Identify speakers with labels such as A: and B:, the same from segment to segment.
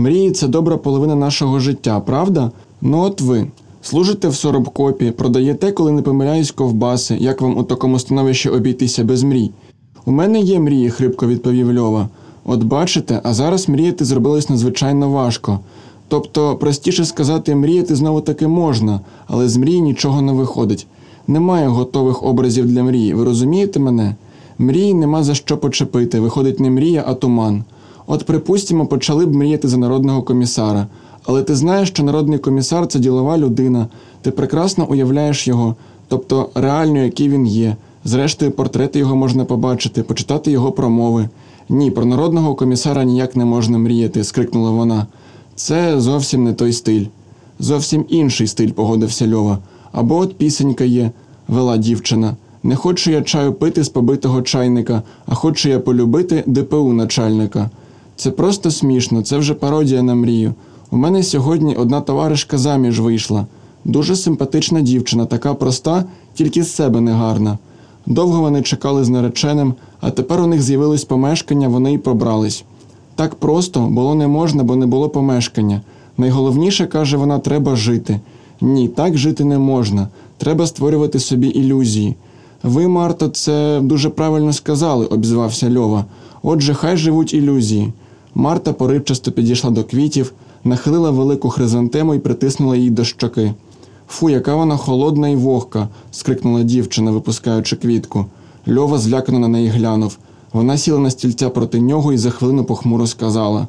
A: Мрії це добра половина нашого життя, правда? Ну от ви. Служите в соробкопі, продаєте, коли не помиляюсь, ковбаси, як вам у такому становищі обійтися без мрій? У мене є мрії, хрипко відповів Льова. От бачите, а зараз мріяти зробилось надзвичайно важко. Тобто, простіше сказати, мріяти знову таки можна, але з мрії нічого не виходить. Немає готових образів для мрії. Ви розумієте мене? Мрії нема за що почепити. Виходить не мрія, а туман. От, припустимо, почали б мріяти за народного комісара. Але ти знаєш, що народний комісар це ділова людина. Ти прекрасно уявляєш його, тобто реально, який він є. Зрештою, портрети його можна побачити, почитати його промови. Ні, про народного комісара ніяк не можна мріяти, скрикнула вона. Це зовсім не той стиль. Зовсім інший стиль, погодився Льова. Або от пісенька є, вела дівчина. Не хочу я чаю пити з побитого чайника, а хочу я полюбити ДПУ начальника. Це просто смішно, це вже пародія на мрію. У мене сьогодні одна товаришка заміж вийшла. Дуже симпатична дівчина, така проста, тільки з себе негарна. Довго вони чекали з нареченим, а тепер у них з'явилось помешкання, вони й пробрались. Так просто було не можна, бо не було помешкання. Найголовніше, каже вона, треба жити. Ні, так жити не можна. Треба створювати собі ілюзії. Ви, Марто, це дуже правильно сказали, обізвався Льова. Отже, хай живуть ілюзії. Марта поривчасто підійшла до квітів, нахилила велику хризантему і притиснула її до щоки. Фу, яка вона холодна і вогка, скрикнула дівчина, випускаючи квітку. Льова злякано на неї глянув. Вона сіла на стільця проти нього і за хвилину похмуро сказала: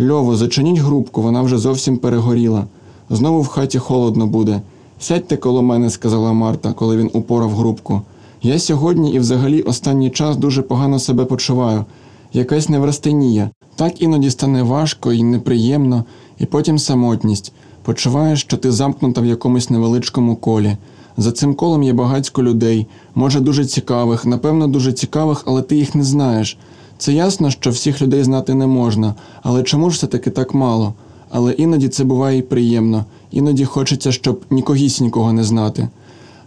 A: Льово, зачиніть грубку, вона вже зовсім перегоріла. Знову в хаті холодно буде. Сядьте коло мене, сказала Марта, коли він упорав грубку. Я сьогодні і взагалі останній час дуже погано себе почуваю. Якась неврастенія. Так іноді стане важко і неприємно, і потім самотність. Почуваєш, що ти замкнута в якомусь невеличкому колі. За цим колом є багатько людей, може дуже цікавих, напевно, дуже цікавих, але ти їх не знаєш. Це ясно, що всіх людей знати не можна, але чому ж все таки так мало? Але іноді це буває і приємно, іноді хочеться, щоб нікогісінького не знати.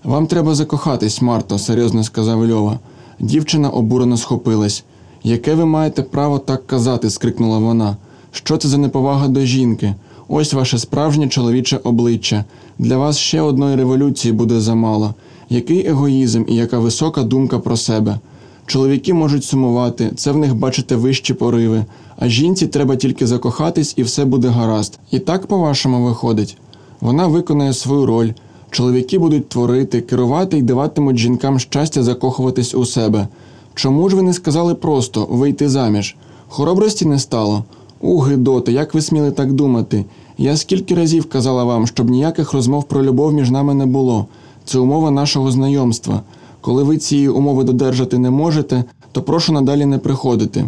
A: Вам треба закохатись, Марто, серйозно сказав Льова. Дівчина обурено схопилась. Яке ви маєте право так казати? скрикнула вона. Що це за неповага до жінки? Ось ваше справжнє чоловіче обличчя. Для вас ще одної революції буде замало. Який егоїзм і яка висока думка про себе. Чоловіки можуть сумувати, це в них бачите вищі пориви, а жінці треба тільки закохатись і все буде гаразд. І так, по-вашому, виходить. Вона виконає свою роль. Чоловіки будуть творити, керувати і даватимуть жінкам щастя закохуватись у себе. Чому ж ви не сказали просто вийти заміж? Хоробрості не стало. У, Гидоте, як ви сміли так думати? Я скільки разів казала вам, щоб ніяких розмов про любов між нами не було. Це умова нашого знайомства. Коли ви цієї умови додержати не можете, то прошу надалі не приходити.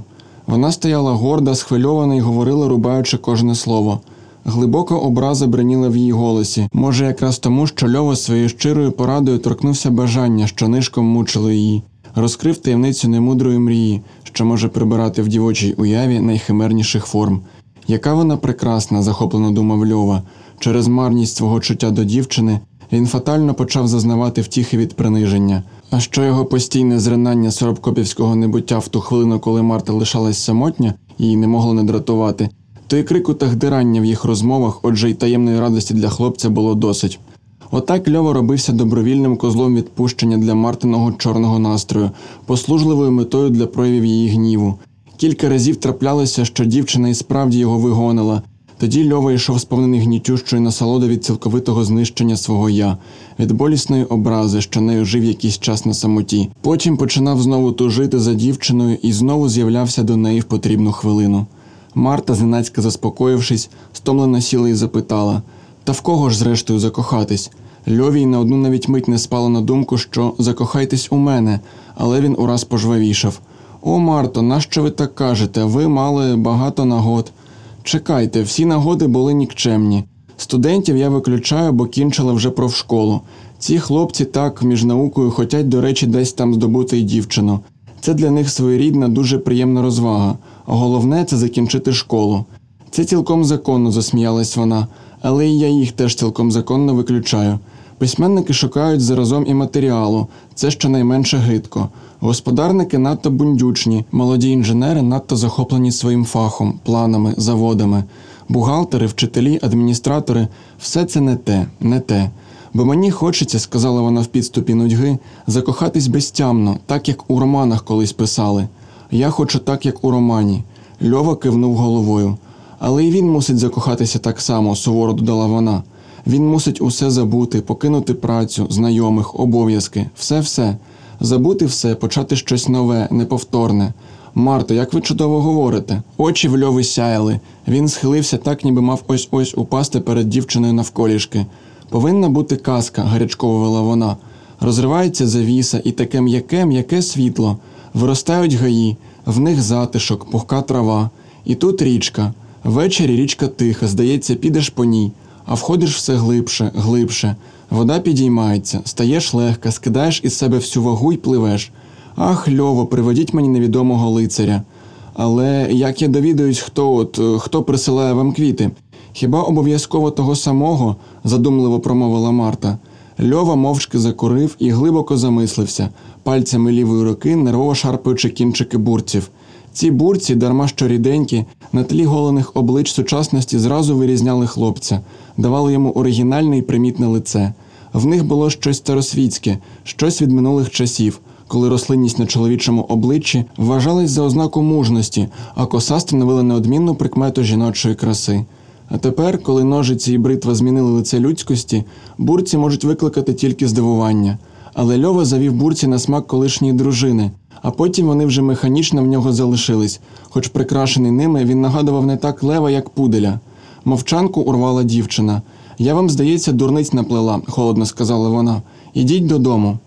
A: Вона стояла горда, схвильована і говорила, рубаючи кожне слово. Глибока образа бреніла в її голосі, може, якраз тому, що Льова своєю щирою порадою торкнувся бажання, що нишком мучило її, розкрив таємницю немудрої мрії, що може прибирати в дівочій уяві найхимерніших форм. Яка вона прекрасна, захоплено думав Льова. Через марність свого чуття до дівчини він фатально почав зазнавати втіхи від приниження. А що його постійне зринання соробкопівського небуття в ту хвилину, коли Марта лишалась самотня, її не могло не дратувати, то й крику та гдирання в їх розмовах, отже й таємної радості для хлопця було досить. Отак Льова робився добровільним козлом відпущення для Мартиного чорного настрою, послужливою метою для проявів її гніву. Кілька разів траплялося, що дівчина і справді його вигонила. Тоді Льова йшов сповнений гнітющої насолоди від цілковитого знищення свого я, від болісної образи, що нею жив якийсь час на самоті. Потім починав знову тужити за дівчиною і знову з'являвся до неї в потрібну хвилину. Марта, зненацька заспокоївшись, стомлено сіла і запитала Та в кого ж, зрештою, закохатись? Льові й на одну навіть мить не спало на думку, що закохайтесь у мене, але він ураз пожвавішав. О, Марто, нащо ви так кажете? Ви мали багато нагод. Чекайте, всі нагоди були нікчемні. Студентів я виключаю, бо кінчила вже профшколу. Ці хлопці так між наукою хотять, до речі, десь там здобути й дівчину. Це для них своєрідна, дуже приємна розвага, а головне це закінчити школу. Це цілком законно, засміялась вона, але і я їх теж цілком законно виключаю. Письменники шукають заразом і матеріалу, це щонайменше гидко. Господарники надто бундючні, молоді інженери надто захоплені своїм фахом, планами, заводами. Бухгалтери, вчителі, адміністратори все це не те, не те. Бо мені хочеться, сказала вона в підступі нудьги, закохатись безтямно, так як у романах колись писали. Я хочу так, як у романі. Льова кивнув головою. Але й він мусить закохатися так само, суворо додала вона. Він мусить усе забути, покинути працю, знайомих, обов'язки, все-все. Забути все, почати щось нове, неповторне. Марто, як ви чудово говорите. Очі в льови сяяли. Він схилився так, ніби мав ось ось упасти перед дівчиною навколішки. Повинна бути казка, гарячково вела вона. Розривається завіса, і таке м'яке, м'яке світло. Виростають гаї, в них затишок, пухка трава. І тут річка. Ввечері річка тиха, здається, підеш по ній, а входиш все глибше, глибше. Вода підіймається, стаєш легка, скидаєш із себе всю вагу й пливеш. Ах, льово, приведіть мені невідомого лицаря. Але як я довідаюсь, хто от е, хто присилає вам квіти? Хіба обов'язково того самого? задумливо промовила Марта. Льова мовчки закурив і глибоко замислився, пальцями лівої руки нервово шарпаючи кінчики бурців. Ці бурці, дарма що ріденькі, на тлі голених облич сучасності зразу вирізняли хлопця, давали йому оригінальне і примітне лице. В них було щось старосвітське, щось від минулих часів, коли рослинність на чоловічому обличчі вважалась за ознаку мужності, а коса становила неодмінну прикмету жіночої краси. А тепер, коли ножиці і бритва змінили лице людськості, бурці можуть викликати тільки здивування. Але Льова завів бурці на смак колишньої дружини, а потім вони вже механічно в нього залишились, хоч прикрашений ними він нагадував не так лева, як пуделя. Мовчанку урвала дівчина. Я вам, здається, дурниць наплела, холодно сказала вона. Ідіть додому.